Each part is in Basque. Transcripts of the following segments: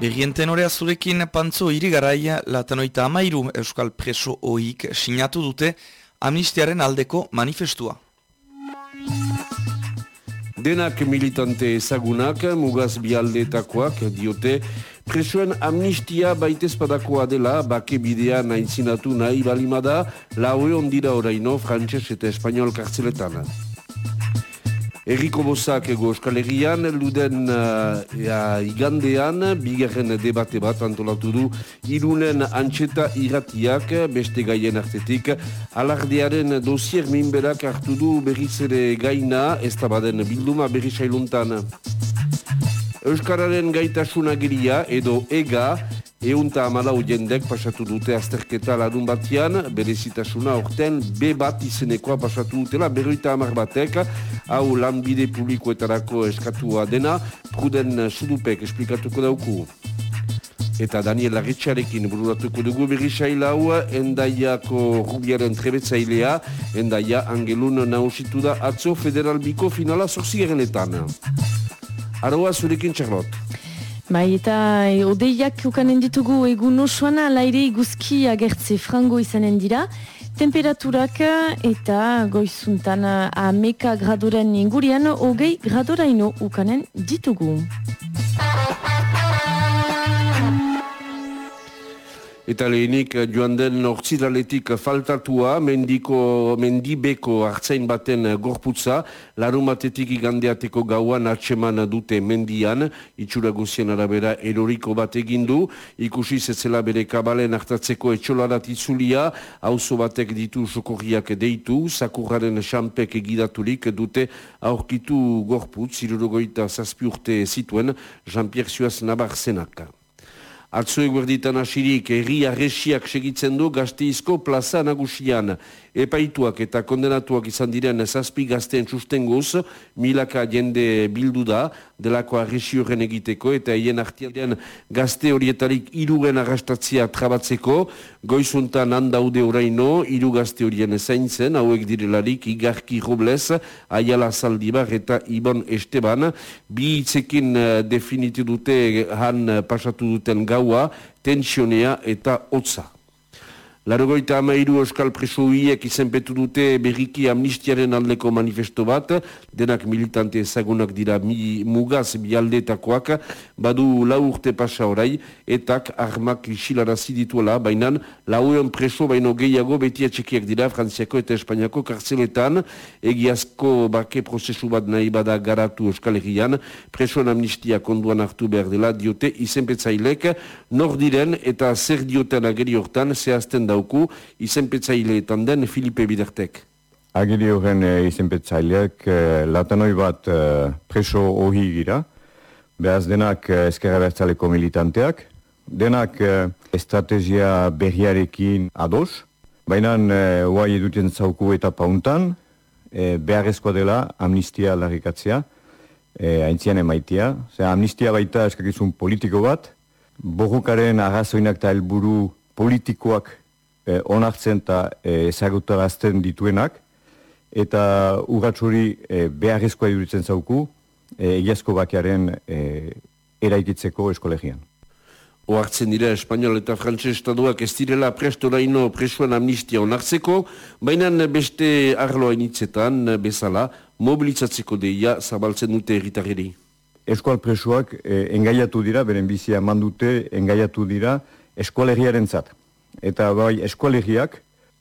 Berrien tenorea zurekin pantzo irigaraia latanoita amairu Euskal Preso oik sinatu dute amnistiaren aldeko manifestua. Denak militante ezagunak, mugaz bialdetakoak diote, presoen amnistia baitezpadakoa dela, bake bidea naintzinatu nahi balimada, laue ondira oraino, frantses eta espanol kartzeletan. Eriko Bozak ego Euskal Herrian, luden uh, igandean, bigarren debate bat antolatu du, irunen antxeta iratiak, beste gaien artetik, alardearen dosier minberak hartu du berriz ere gaina, ez baden bilduma berri sailuntan. Euskararen gaitasunagiria edo ega, Eunta amalau jendek pasatu dute azterketa larun batian, berezitasuna orten B bat izenekoa pasatu dutela, berroita amar batek, hau lanbide publikoetarako eskatua dena, pruden sudupek esplikatuko dauku. Eta Daniel Larritxarekin bururatuko dugu berri hau, endaiako rubiaren trebetzailea, endaia angelun nausitu da atzo federal biko finala zorzigerenetan. Aroa zurekin txarlot. Bai, eta e, odeiak ukanen ditugu egun osoan alaire iguzki agertze frango izanen dira. Temperaturak eta goizuntan ameka gradoren ingurian, hogei gradoraino ukanen ditugu. Eta lehenik eh, joan den ortsiraletik faltatua, mendiko, mendibeko hartzain baten eh, gorputza, larumatetik igandeateko gauan atseman dute mendian, itxura guzien arabera eroriko bat egindu, ikusi zetzela bere kabalen hartatzeko etxolarat itzulia, hauzo batek ditu sokorriak deitu, sakurraren xampek egidaturik dute aurkitu gorputz, irurogoita zazpiurte zituen, Jean-Pierre Suaz Nabar Zenaka. Atzo eguerditan asirik, erri arresiak segitzen du gazteizko plaza nagusian. Epaituak eta kondenatuak izan diren zazpi gazteen sustenguz, milaka jende bildu da, delako arresi horren egiteko, eta hien artialdean gazte horietarik irugen arrastatzia trabatzeko, goizuntan handaude oraino, iru gazte horien zaintzen, hauek direlarik, Igarki Robles, Ayala Zaldibar eta Ibon Esteban, bi hitzekin uh, definitu dute han pasatu duten gaua, tensionea eta hotza. Larogoita amairu euskal preso huiek izenpetu dute berriki amnistiaren aldeko manifesto bat, denak militante ezagunak dira mi, mugaz bialdetakoak, badu lau urte pasa orai, etak armak isilarazi dituela, baina lauean preso baino gehiago beti atxekiak dira Frantziako eta Espainiako kartzeletan, egiazko bake prozesu bat nahi bada garatu euskal herrian, presoan amnistia konduan hartu behar dela diote izenpetzailek, nor diren eta zer dioten ageri hortan zehazten dauku izenpetzaileetan den Filipe Bidertek. Agiri horren e, izenpetzaileak e, latanoi bat e, preso ohi gira, behaz denak e, ezkerra bertzaleko militanteak, denak e, estrategia berriarekin ados, baina e, oai eduten zauku eta pauntan, e, beharrezkoa dela amnistia larrikatzea, e, haintzian emaitia. Zer, amnistia baita eskakizun politiko bat, borrukaren arrazoinak eta helburu politikoak eh, onartzen eta eh, ezagutarazten dituenak, eta urratxuri eh, beharrezkoa iduritzen zauku, eh, egiazko bakiaren eh, eraikitzeko eskolegian. Oartzen dira Espainol eta Frantses estaduak ez direla prestoraino presuan amnistia onartzeko, baina beste arloa initzetan bezala mobilizatzeko deia zabaltzen dute erritarri. Eskual presuak eh, engaiatu dira, beren bizia mandute engaiatu dira eskolegiaren zat eta bai eskualegiak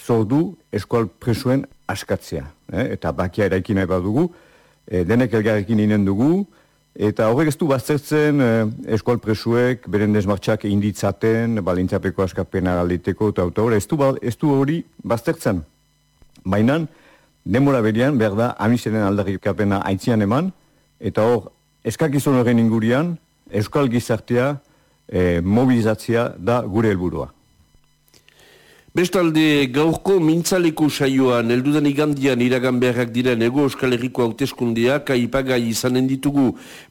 zordu eskual presuen askatzea. Eh? Eta bakia eraikin nahi badugu, e, denek elgarrekin inen dugu, eta horrek ez du baztertzen e, eskual presuek beren desmartxak inditzaten, balintzapeko askapena galditeko, eta auto, ez, du, ez du hori baztertzen. Baina, demora berian, behar da, amisenen aldarrikapena aitzian eman, eta hor, eskakizun horren ingurian, eskual gizartea, e, mobilizatzea da gure helburua. Bestalde, gaurko mintzaleko saioan, eldudan igandian iragan beharrak diren ego Euskal Herriko hauteskundeak aipagai izanen ditugu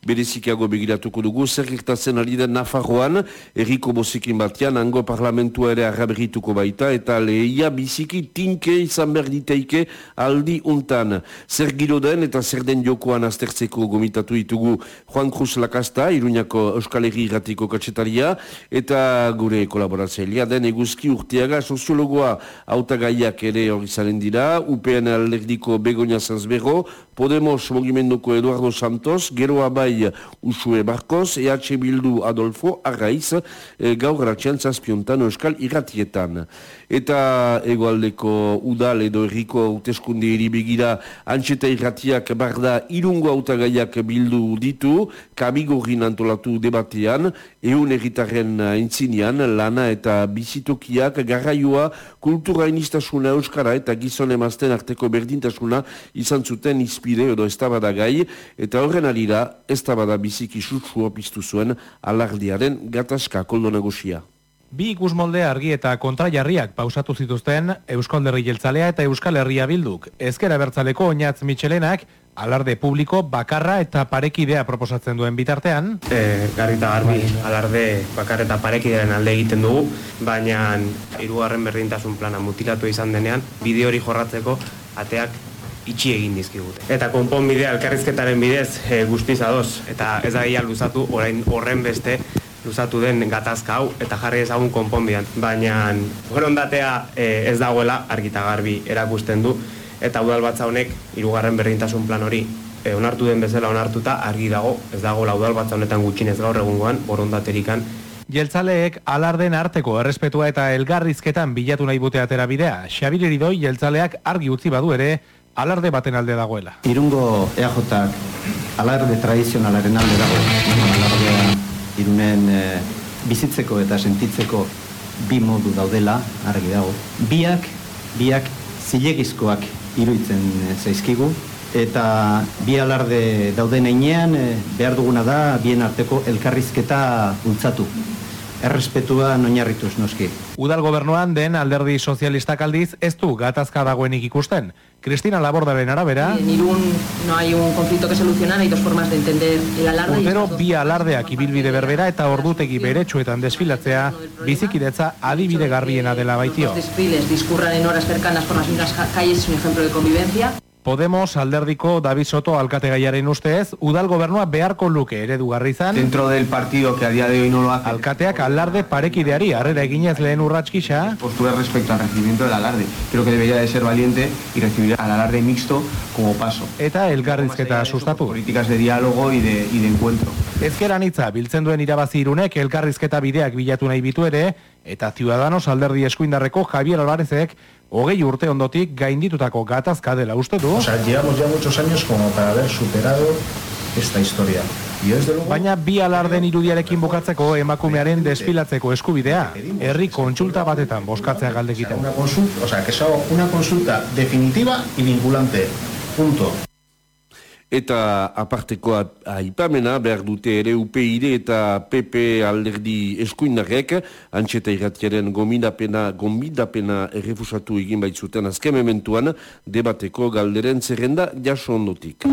berezikiago begiratuko dugu, zer gertatzen ari den Nafarroan, erriko bozikin batean, ango parlamentua ere arraberituko baita, eta lehia biziki tinke izan behar diteike aldi untan. Zer giro den eta zer den jokoan aztertzeko gomitatu ditugu Juan Cruz Lakasta, Iruñako Euskal Herri irratiko katsetaria, eta gure kolaboratzailea den eguzki urteaga soziologoa autagaiak ere hori zaren dira, UPN alderdiko Begoña Zanzbero, Podemos mogimenduko Eduardo Santos, Gero Abai Usue Barkos, EH Bildu Adolfo Arraiz, e, gaur ratxean zazpiontan euskal irratietan. Eta egoaldeko udal edo erriko hauteskunde begira antxeta irratiak barda irungo autagaiak bildu ditu, kabigorrin antolatu debatean, eun erritaren entzinean, lana eta bizitokiak garraioa kultura inistasuna euskara eta gizon emazten arteko berdintasuna izan zuten izpide edo ez gai, eta horren alira ez tabada biziki sutsua piztu zuen alardiaren gatazka koldo nagusia. Bi ikus molde argi eta kontrajarriak pausatu zituzten Euskal Herri Jeltzalea eta Euskal Herria Bilduk. Ezkera bertzaleko oinatz Michelenak alarde publiko bakarra eta parekidea proposatzen duen bitartean. E, garrita garbi alarde bakar eta parekidearen alde egiten dugu, baina hirugarren berdintasun plana mutilatu izan denean, bide hori jorratzeko ateak itxi egin dizkigute. Eta konpon bidea elkarrizketaren bidez e, guztiz adoz, eta ez da luzatu orain horren beste luzatu den gatazka hau eta jarri ezagun konponbian. Baina borondatea e, ez dagoela argita garbi erakusten du eta udal batza honek hirugarren berdintasun plan hori e, onartu den bezala onartuta argi dago ez dago udal batza honetan gutxinez gaur egungoan borondaterikan Jeltzaleek alarden arteko errespetua eta elgarrizketan bilatu nahi bute atera bidea. Xabir Eridoi jeltzaleak argi utzi badu ere alarde baten alde dagoela. Irungo EAJak alarde tradizionalaren alde dago. Alardea irunen e, bizitzeko eta sentitzeko bi modu daudela, argi dago. Biak, biak zilegizkoak iruitzen eh, zaizkigu, eta bi alarde dauden einean e, behar duguna da bien arteko elkarrizketa bultzatu errespetua noinarrituz noski. Udal gobernuan den alderdi sozialistak aldiz ez du gatazka dagoenik ikusten. Cristina Labordaren arabera... En Irún no hay un conflicto que solucionar, hay dos formas de entender el alarde... Urtero bi alardeak ibilbide berbera eta ordutegi beretsuetan desfilatzea bizikidetza adibide garbiena dela baitio. Los desfiles discurran en horas cercanas por las mismas calles, es un ejemplo de convivencia. Podemos alderdiko David Soto alkate gaiaren ustez, udal gobernua beharko luke eredugarri izan. Dentro del partido que a día de hoy no lo hace. Alkateak alarde parekideari, arrera eginez lehen urratskisa. Postura respecto al recibimiento del alarde. Creo que debería de ser valiente y recibir al alarde mixto como paso. Eta elgarrizketa sustatu. Políticas de diálogo y de, y de encuentro. Ezkeran hitza, biltzen duen irabazi irunek elkarrizketa bideak bilatu nahi bitu ere, eta Ciudadanos alderdi eskuindarreko Javier Alvarezek hogei urte ondotik gainditutako gatazka dela uste du. O sea, llevamos ya muchos años como para haber superado esta historia. Baina bi alarden irudiarekin bukatzeko emakumearen desfilatzeko eskubidea, herri kontsulta batetan boskatzea galdekiten. Una consulta, o sea, que sea una consulta definitiva y vinculante. Punto eta aparteko aipamena behar dute ere UPID eta PP alderdi eskuindarek antxeta irratiaren gomidapena, gomidapena errefusatu egin baitzuten azken mementuan debateko galderen zerrenda jaso ondotik.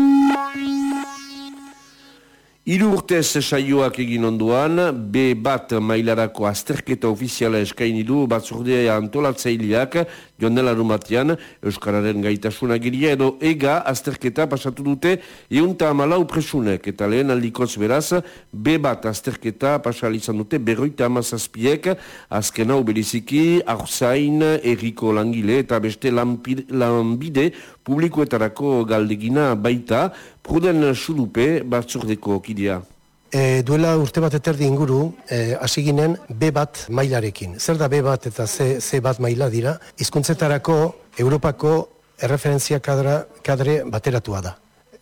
Iru urtez saioak egin onduan, B bat mailarako azterketa ofiziala eskaini du batzordea antolatzaileak joan dela rumatian, Euskararen gaitasuna giria edo ega azterketa pasatu dute eunta amalau presunek. Eta lehen aldikoz beraz, B bat azterketa pasal izan dute berroita amazazpiek, azken hau beriziki, arzain, erriko langile eta beste lanbide publikoetarako galdegina baita, Pruden Xulupe batzordeko kidea. E, duela urte bat eterdi inguru, e, ginen B bat mailarekin. Zer da B bat eta C, C bat maila dira? Hizkuntzetarako Europako erreferentzia kadra, kadre bateratua da.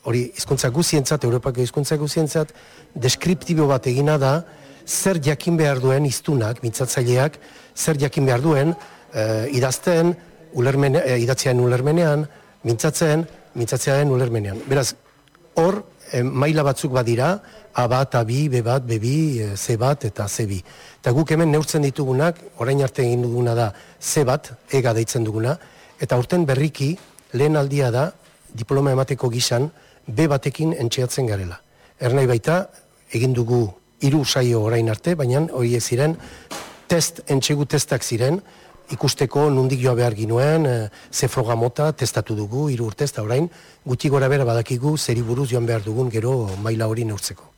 Hori, hizkuntza guzientzat, Europako hizkuntza guzientzat, deskriptibo bat egina da, zer jakin behar duen iztunak, mitzatzaileak, zer jakin behar duen, e, idazten, ulermene, e, idatzean ulermenean, mintzatzen, mintzatzearen ulermenean. Beraz, hor e, maila batzuk badira, A bat, A bi, B bat, B bi, e, C bat eta C bi. Eta guk hemen neurtzen ditugunak, orain arte egin duguna da C bat, ega deitzen duguna, eta urten berriki lehen aldia da diploma emateko gizan B batekin entxeatzen garela. Ernai baita, egin dugu hiru saio orain arte, baina hori ziren test, entxegu testak ziren, ikusteko nundik joa behar ginuen, e, ze froga mota testatu dugu, hiru urtez, eta orain, guti gora bera badakigu, zeri buruz joan behar dugun gero maila hori neurtzeko.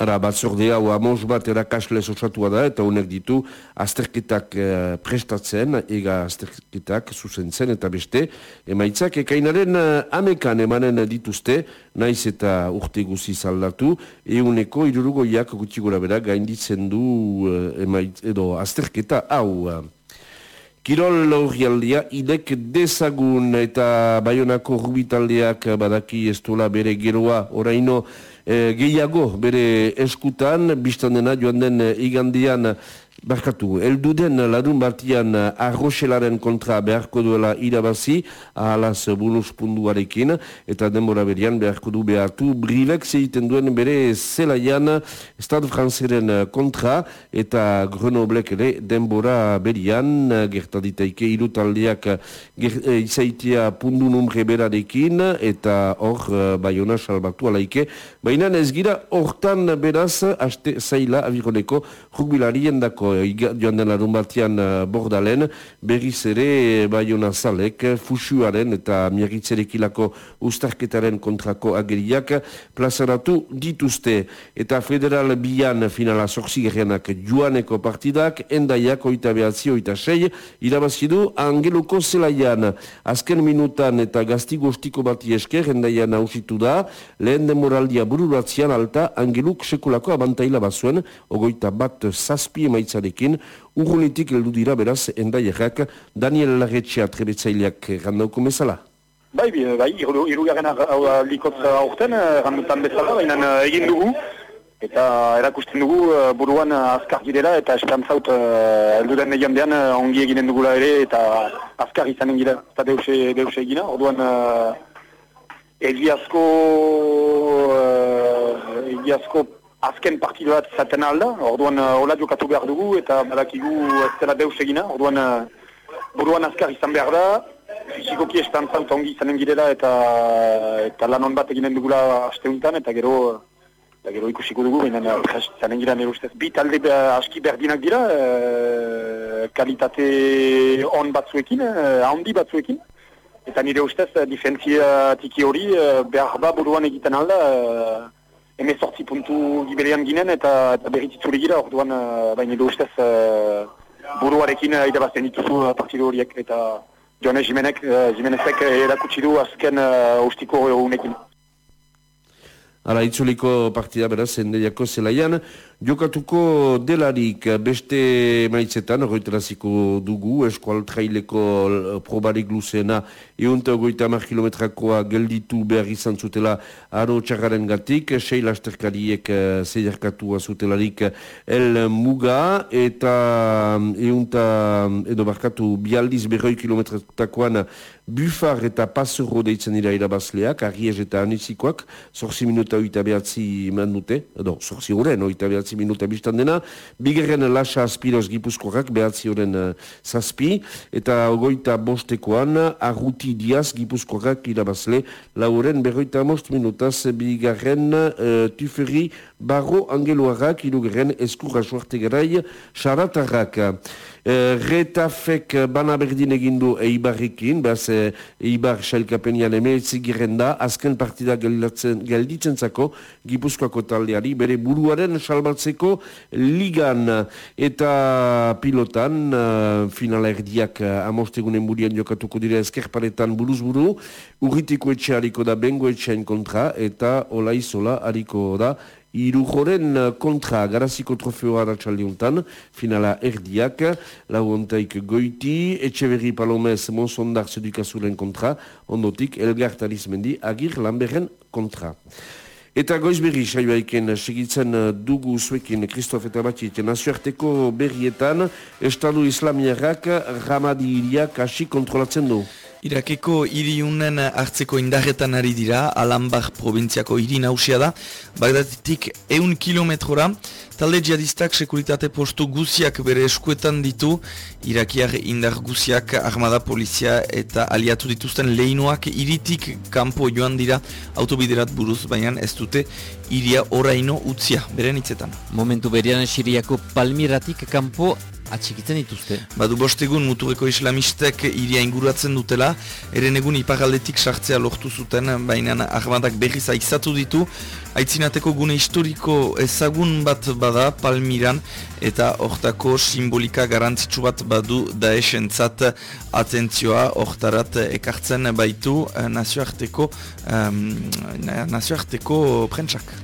Ara, batzordea, hau amos bat erakasle osatua da, eta honek ditu azterketak eh, prestatzen, ega azterketak zuzentzen eta beste, emaitzak ekainaren eh, amekan emanen dituzte, naiz eta urte guzi zaldatu, euneko irurugoiak gutxi gora bera gainditzen du eh, emaitz, edo azterketa hau. Kirol laurialdia, idek dezagun eta baionako rubitaldeak badaki ez bere geroa. Oraino e, gehiago bere eskutan, biztan dena joan den igandian Barkatu, elduden larun batian arroxelaren kontra beharko duela irabazi, ahalaz bonus punduarekin, eta denbora berian beharko du behartu, brilek zeiten duen bere zelaian Estado Franzeren kontra, eta Grenoblek ere denbora berian, gertaditeike irutaldeak ger, e, izaitia pundu numre berarekin, eta hor baiona salbatu alaike, baina ez gira hortan beraz, haste zaila abironeko rugbilarien dako joan den larun batian uh, bordalen, berriz ere eh, baiona zalek, fusuaren eta miagitzerekilako ustarketaren kontrako ageriak plazaratu dituzte. Eta federal bian finala zorzigerenak joaneko partidak, endaiak oita behatzi, oita sei, irabazidu angeluko zelaian. Azken minutan eta gazti gostiko bati esker, endaian hausitu da, lehen demoraldia bururatzean alta angeluk sekulako abantaila bazuen, ogoita bat zazpi emaitza Larretxarekin, urrunitik heldu dira beraz endaierrak Daniel Larretxea trebetzaileak randauko mesala. Bai, bai, irugaren likotz aurten, randutan bezala, baina eh, egin dugu, eta erakusten dugu eh, buruan azkar girela, eta esperantzaut eh, heldu den egin dean ongi eginen dugula ere, eta azkar izanen gira, eta deuse, deuse egina, orduan egiazko, egiazko azken partidu bat zaten alda, orduan uh, hola jokatu behar dugu eta badakigu ez dela deus egina, orduan uh, buruan azkar izan behar da, fizikoki esperantzauta ongi izanen girela eta, eta lan bat eginen dugula asteuntan eta gero eta gero ikusiko dugu, baina uh, zanen gira nire ustez. Bi talde aski berdinak dira, uh, kalitate on batzuekin, uh, handi batzuekin, eta nire ustez difentzia tiki hori behar ba buruan egiten alda, uh, eme sortzi puntu giberean ginen eta, eta berrititzure gira, orduan uh, baina edo ustez uh, buruarekin uh, idabazten dituzu uh, partidu horiek eta Joane Jimenek, uh, Jimenezek erakutsi du azken uh, ustiko honekin. Hala, itzuliko partida beraz, endeiako zelaian, jokatuko delarik beste maitzetan, horretaraziko dugu, eskual traileko probarik luzena, eunta ogoita mar kilometrakoa gelditu behar izan zutela aro txarraren gatik, sei lasterkariek eh, zeiarkatua zutelarik el muga, eta eunta, edo barkatu, bialdiz berroi kilometratakoan Bufar eta Pasero deitzen dira irabazleak, Arriez eta Anizikoak, zorzi minuta oita behatzi eman dute, edo, zorzi horren oita behatzi minuta biztan dena, bigerren lasa aspiroz gipuzkoak behatzi horren uh, zazpi, eta ogoita bostekoan, Arruti Diaz gipuzkoak irabazle, lauren berroita most minutaz, bigarren uh, Tuferi Barro Angeluarrak, irugerren eskurra suarte garai, Xaratarrak. Uh, retafek bana berdin egindu eibarrekin, behaz uh, eibar xailkapenian emeetzi girenda, azken partida gelditzen zako, gipuzkoako taldeari, bere buruaren salbatzeko ligan. Eta pilotan, uh, finala erdiak uh, amostegunen burien jokatuko dire ezkerparetan buruz buru, urritiko etxe hariko da bengo etxean kontra, eta olaizola hariko da Irujoren uh, kontra garaziko trofeoa da txaldiuntan, finala erdiak, lau ontaik goiti, etxeverri palomez monsondar zedikazuren kontra, ondotik Elgar Talizmendi agir lanberren kontra. Eta goiz berri, saioaiken, segitzen uh, dugu zuekin Kristof eta Batit, nazioarteko berrietan, Estadu Islamiarrak ramadi iriak hasi kontrolatzen du. Irakeko hiriunen hartzeko indarretan ari dira, Alambar provintziako hiri nausia da, Bagdaditik eun kilometrora, talde jihadistak sekuritate postu guziak bere eskuetan ditu, Irakiar indar guziak armada polizia eta aliatu dituzten lehinuak iritik kanpo joan dira. Autobiderat buruz, baina ez dute iria oraino utzia, beren hitzetan. Momentu berean Siriako Palmiratik kanpo atxikitzen dituzte. Badu bostegun muturreko islamistek iria inguratzen dutela, eren egun iparaldetik sartzea lortu zuten, baina armadak berriz aizatu ditu, aitzinateko gune historiko ezagun bat bada Palmiran, eta hortako simbolika garantzitsu bat badu daesentzat atentzioa hortarat ekartzen baitu nazioarteko, um, nazioarteko prentsak.